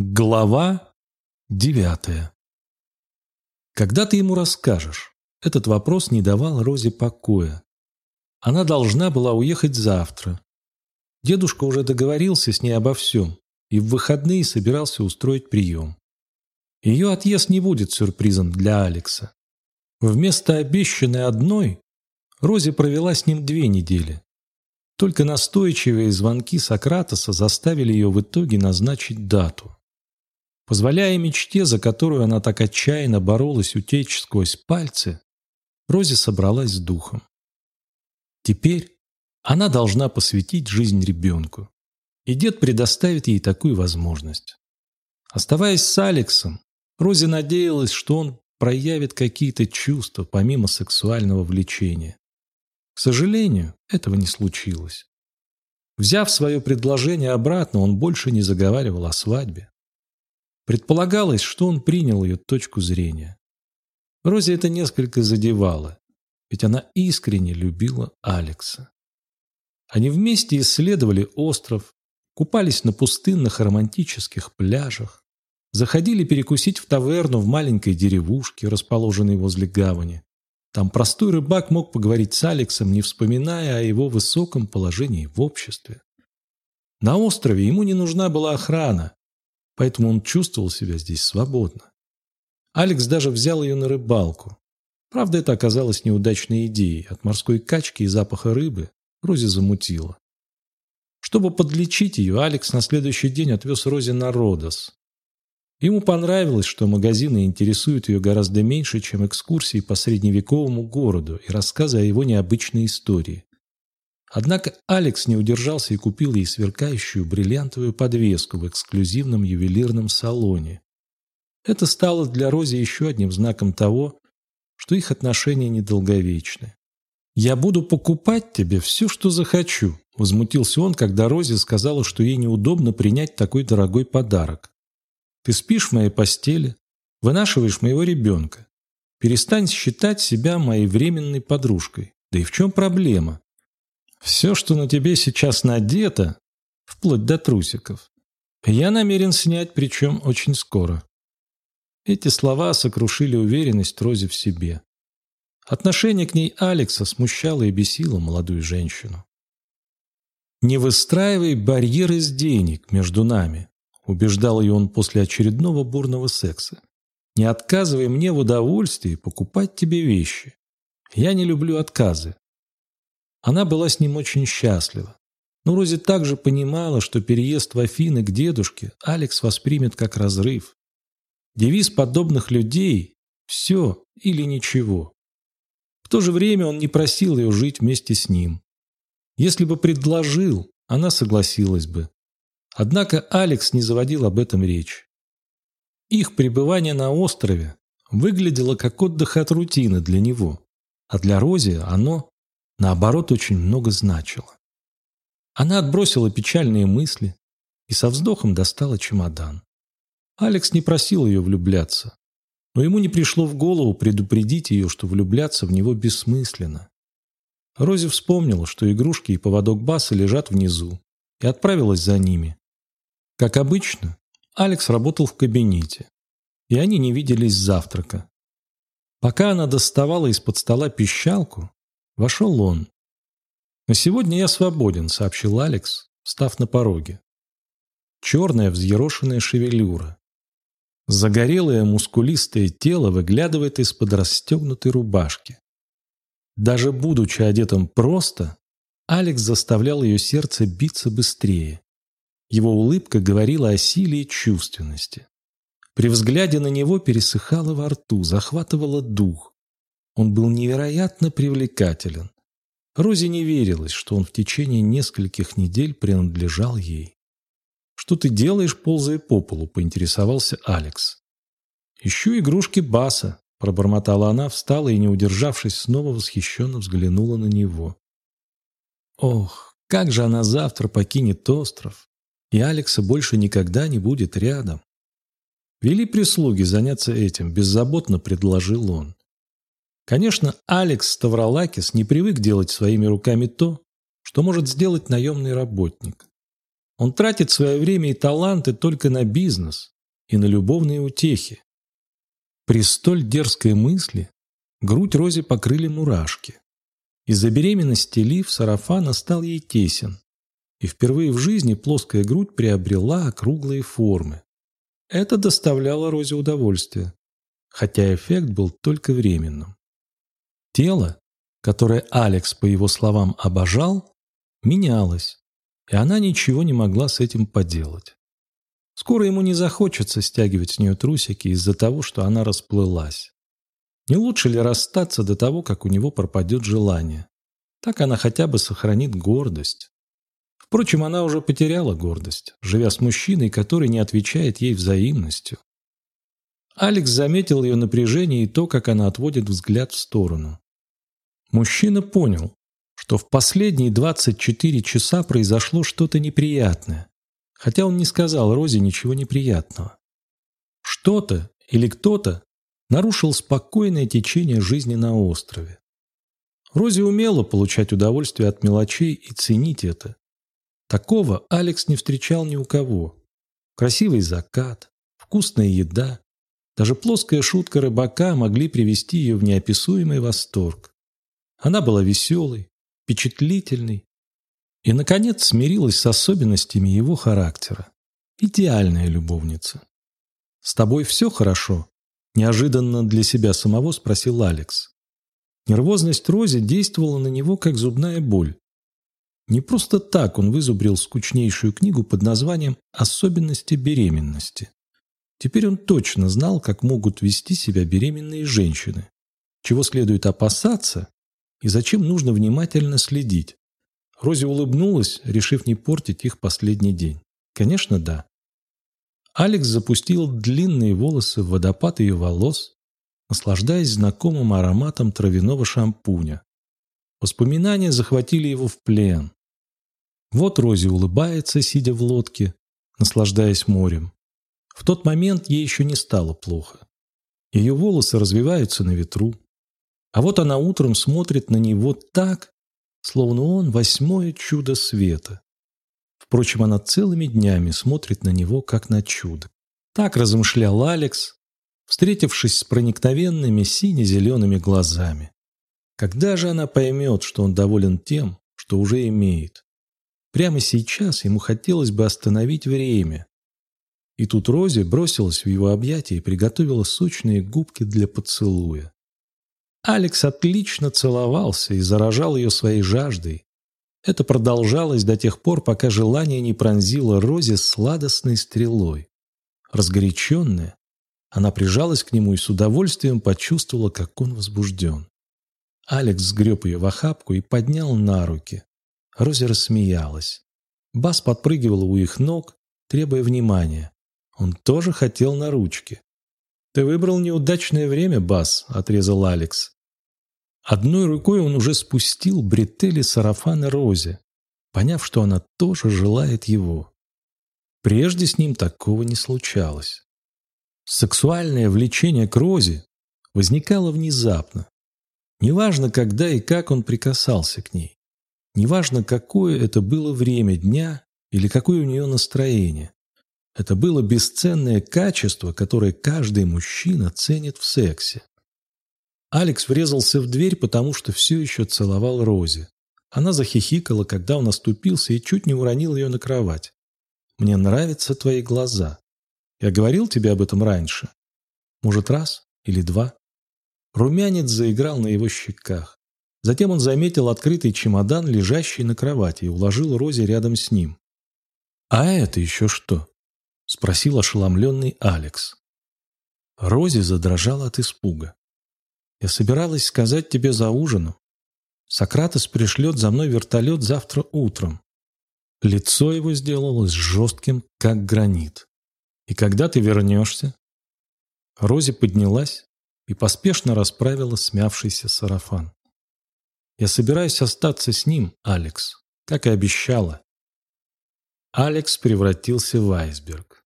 Глава девятая Когда ты ему расскажешь? Этот вопрос не давал Розе покоя. Она должна была уехать завтра. Дедушка уже договорился с ней обо всем и в выходные собирался устроить прием. Ее отъезд не будет сюрпризом для Алекса. Вместо обещанной одной Рози провела с ним две недели. Только настойчивые звонки Сократоса заставили ее в итоге назначить дату. Позволяя мечте, за которую она так отчаянно боролась утечь сквозь пальцы, Рози собралась с духом. Теперь она должна посвятить жизнь ребенку, и дед предоставит ей такую возможность. Оставаясь с Алексом, Рози надеялась, что он проявит какие-то чувства помимо сексуального влечения. К сожалению, этого не случилось. Взяв свое предложение обратно, он больше не заговаривал о свадьбе. Предполагалось, что он принял ее точку зрения. Розе это несколько задевало, ведь она искренне любила Алекса. Они вместе исследовали остров, купались на пустынных романтических пляжах, заходили перекусить в таверну в маленькой деревушке, расположенной возле гавани. Там простой рыбак мог поговорить с Алексом, не вспоминая о его высоком положении в обществе. На острове ему не нужна была охрана, поэтому он чувствовал себя здесь свободно. Алекс даже взял ее на рыбалку. Правда, это оказалось неудачной идеей. От морской качки и запаха рыбы Рози замутила. Чтобы подлечить ее, Алекс на следующий день отвез Рози на Родос. Ему понравилось, что магазины интересуют ее гораздо меньше, чем экскурсии по средневековому городу и рассказы о его необычной истории. Однако Алекс не удержался и купил ей сверкающую бриллиантовую подвеску в эксклюзивном ювелирном салоне. Это стало для Рози еще одним знаком того, что их отношения недолговечны. «Я буду покупать тебе все, что захочу», – возмутился он, когда Рози сказала, что ей неудобно принять такой дорогой подарок. «Ты спишь в моей постели, вынашиваешь моего ребенка. Перестань считать себя моей временной подружкой. Да и в чем проблема? Все, что на тебе сейчас надето, вплоть до трусиков, я намерен снять, причем очень скоро. Эти слова сокрушили уверенность Рози в себе. Отношение к ней Алекса смущало и бесило молодую женщину. «Не выстраивай барьер из денег между нами», убеждал ее он после очередного бурного секса. «Не отказывай мне в удовольствии покупать тебе вещи. Я не люблю отказы. Она была с ним очень счастлива. Но Рози также понимала, что переезд в Афины к дедушке Алекс воспримет как разрыв. Девиз подобных людей – все или ничего. В то же время он не просил ее жить вместе с ним. Если бы предложил, она согласилась бы. Однако Алекс не заводил об этом речь. Их пребывание на острове выглядело как отдых от рутины для него, а для Рози оно наоборот, очень много значило. Она отбросила печальные мысли и со вздохом достала чемодан. Алекс не просил ее влюбляться, но ему не пришло в голову предупредить ее, что влюбляться в него бессмысленно. Рози вспомнила, что игрушки и поводок баса лежат внизу, и отправилась за ними. Как обычно, Алекс работал в кабинете, и они не виделись с завтрака. Пока она доставала из-под стола пищалку, Вошел он. «На сегодня я свободен», — сообщил Алекс, встав на пороге. Черная взъерошенная шевелюра. Загорелое мускулистое тело выглядывает из-под расстегнутой рубашки. Даже будучи одетым просто, Алекс заставлял ее сердце биться быстрее. Его улыбка говорила о силе и чувственности. При взгляде на него пересыхало во рту, захватывало дух. Он был невероятно привлекателен. Рози не верилось, что он в течение нескольких недель принадлежал ей. «Что ты делаешь, ползая по полу?» – поинтересовался Алекс. «Ищу игрушки Баса», – пробормотала она, встала и, не удержавшись, снова восхищенно взглянула на него. Ох, как же она завтра покинет остров, и Алекса больше никогда не будет рядом. Вели прислуги заняться этим, беззаботно предложил он. Конечно, Алекс Ставролакис не привык делать своими руками то, что может сделать наемный работник. Он тратит свое время и таланты только на бизнес и на любовные утехи. При столь дерзкой мысли грудь Рози покрыли мурашки. Из-за беременности Лив сарафана стал ей тесен, и впервые в жизни плоская грудь приобрела округлые формы. Это доставляло Розе удовольствие, хотя эффект был только временным. Тело, которое Алекс, по его словам, обожал, менялось, и она ничего не могла с этим поделать. Скоро ему не захочется стягивать с нее трусики из-за того, что она расплылась. Не лучше ли расстаться до того, как у него пропадет желание? Так она хотя бы сохранит гордость. Впрочем, она уже потеряла гордость, живя с мужчиной, который не отвечает ей взаимностью. Алекс заметил ее напряжение и то, как она отводит взгляд в сторону. Мужчина понял, что в последние 24 часа произошло что-то неприятное, хотя он не сказал Розе ничего неприятного. Что-то или кто-то нарушил спокойное течение жизни на острове. Рози умела получать удовольствие от мелочей и ценить это. Такого Алекс не встречал ни у кого. Красивый закат, вкусная еда, даже плоская шутка рыбака могли привести ее в неописуемый восторг. Она была веселой, впечатлительной и, наконец, смирилась с особенностями его характера. Идеальная любовница. «С тобой все хорошо?» – неожиданно для себя самого спросил Алекс. Нервозность Рози действовала на него, как зубная боль. Не просто так он вызубрил скучнейшую книгу под названием «Особенности беременности». Теперь он точно знал, как могут вести себя беременные женщины, чего следует опасаться и зачем нужно внимательно следить. Рози улыбнулась, решив не портить их последний день. Конечно, да. Алекс запустил длинные волосы в водопад ее волос, наслаждаясь знакомым ароматом травяного шампуня. Воспоминания захватили его в плен. Вот Рози улыбается, сидя в лодке, наслаждаясь морем. В тот момент ей еще не стало плохо. Ее волосы развиваются на ветру. А вот она утром смотрит на него так, словно он восьмое чудо света. Впрочем, она целыми днями смотрит на него, как на чудо. Так размышлял Алекс, встретившись с проникновенными сине-зелеными глазами. Когда же она поймет, что он доволен тем, что уже имеет? Прямо сейчас ему хотелось бы остановить время, и тут Рози бросилась в его объятия и приготовила сочные губки для поцелуя. Алекс отлично целовался и заражал ее своей жаждой. Это продолжалось до тех пор, пока желание не пронзило Рози сладостной стрелой. Разгоряченная, она прижалась к нему и с удовольствием почувствовала, как он возбужден. Алекс сгреб ее в охапку и поднял на руки. Рози рассмеялась. Бас подпрыгивала у их ног, требуя внимания. Он тоже хотел на ручки. «Ты выбрал неудачное время, Бас», — отрезал Алекс. Одной рукой он уже спустил бретели сарафана Розе, поняв, что она тоже желает его. Прежде с ним такого не случалось. Сексуальное влечение к Розе возникало внезапно. Неважно, когда и как он прикасался к ней. Неважно, какое это было время дня или какое у нее настроение. Это было бесценное качество, которое каждый мужчина ценит в сексе. Алекс врезался в дверь, потому что все еще целовал Рози. Она захихикала, когда он оступился и чуть не уронил ее на кровать. «Мне нравятся твои глаза. Я говорил тебе об этом раньше. Может, раз или два?» Румянец заиграл на его щеках. Затем он заметил открытый чемодан, лежащий на кровати, и уложил Рози рядом с ним. «А это еще что?» — спросил ошеломленный Алекс. Рози задрожала от испуга. «Я собиралась сказать тебе за ужином. Сократос пришлет за мной вертолет завтра утром». Лицо его сделалось жестким, как гранит. «И когда ты вернешься?» Рози поднялась и поспешно расправила смявшийся сарафан. «Я собираюсь остаться с ним, Алекс, как и обещала». Алекс превратился в айсберг.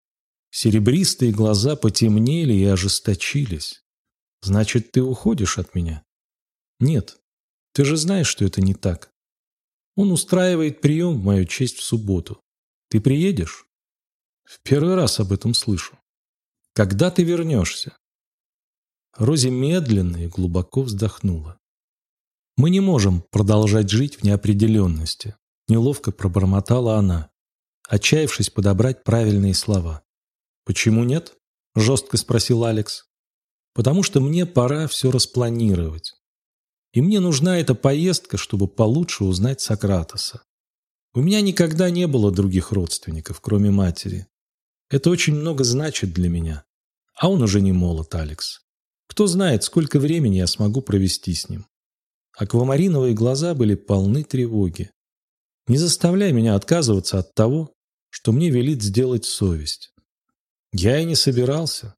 Серебристые глаза потемнели и ожесточились. «Значит, ты уходишь от меня?» «Нет. Ты же знаешь, что это не так. Он устраивает прием в мою честь в субботу. Ты приедешь? В первый раз об этом слышу. Когда ты вернешься? Рози медленно и глубоко вздохнула. Мы не можем продолжать жить в неопределенности. Неловко пробормотала она, отчаявшись подобрать правильные слова. «Почему нет?» – жестко спросил Алекс. «Потому что мне пора все распланировать. И мне нужна эта поездка, чтобы получше узнать Сократоса. У меня никогда не было других родственников, кроме матери. Это очень много значит для меня. А он уже не молод, Алекс. Кто знает, сколько времени я смогу провести с ним. Аквамариновые глаза были полны тревоги. Не заставляй меня отказываться от того, что мне велит сделать совесть. Я и не собирался.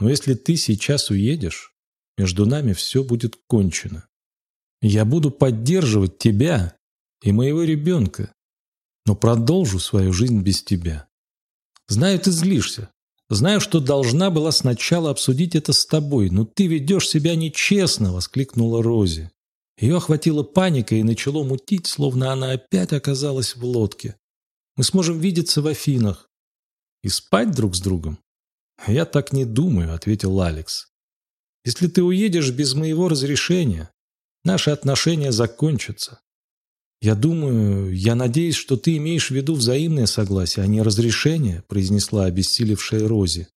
Но если ты сейчас уедешь, между нами все будет кончено. Я буду поддерживать тебя и моего ребенка, но продолжу свою жизнь без тебя. Знаю, ты злишься. Знаю, что должна была сначала обсудить это с тобой, но ты ведешь себя нечестно, — воскликнула Рози. Ее охватила паника и начало мутить, словно она опять оказалась в лодке. Мы сможем видеться в Афинах. И спать друг с другом? Я так не думаю, ответил Алекс. Если ты уедешь без моего разрешения, наши отношения закончатся. Я думаю, я надеюсь, что ты имеешь в виду взаимное согласие, а не разрешение, произнесла обессилевшая Рози.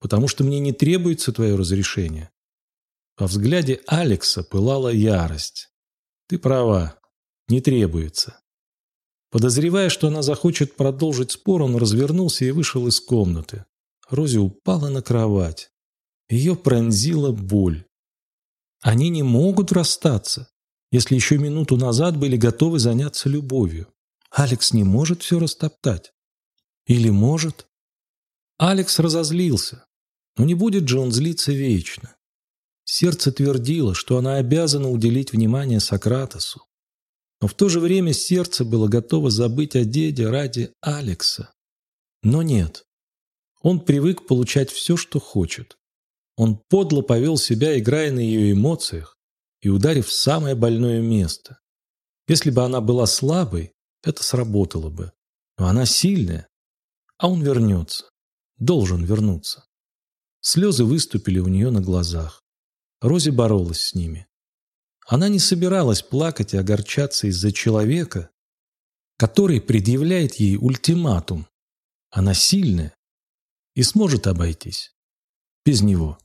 Потому что мне не требуется твое разрешение. Во взгляде Алекса пылала ярость. «Ты права. Не требуется». Подозревая, что она захочет продолжить спор, он развернулся и вышел из комнаты. Рози упала на кровать. Ее пронзила боль. Они не могут расстаться, если еще минуту назад были готовы заняться любовью. Алекс не может все растоптать. Или может? Алекс разозлился. Но не будет же он злиться вечно. Сердце твердило, что она обязана уделить внимание Сократосу. Но в то же время сердце было готово забыть о деде ради Алекса. Но нет. Он привык получать все, что хочет. Он подло повел себя, играя на ее эмоциях и ударив в самое больное место. Если бы она была слабой, это сработало бы. Но она сильная, а он вернется. Должен вернуться. Слезы выступили у нее на глазах. Рози боролась с ними. Она не собиралась плакать и огорчаться из-за человека, который предъявляет ей ультиматум. Она сильная и сможет обойтись без него.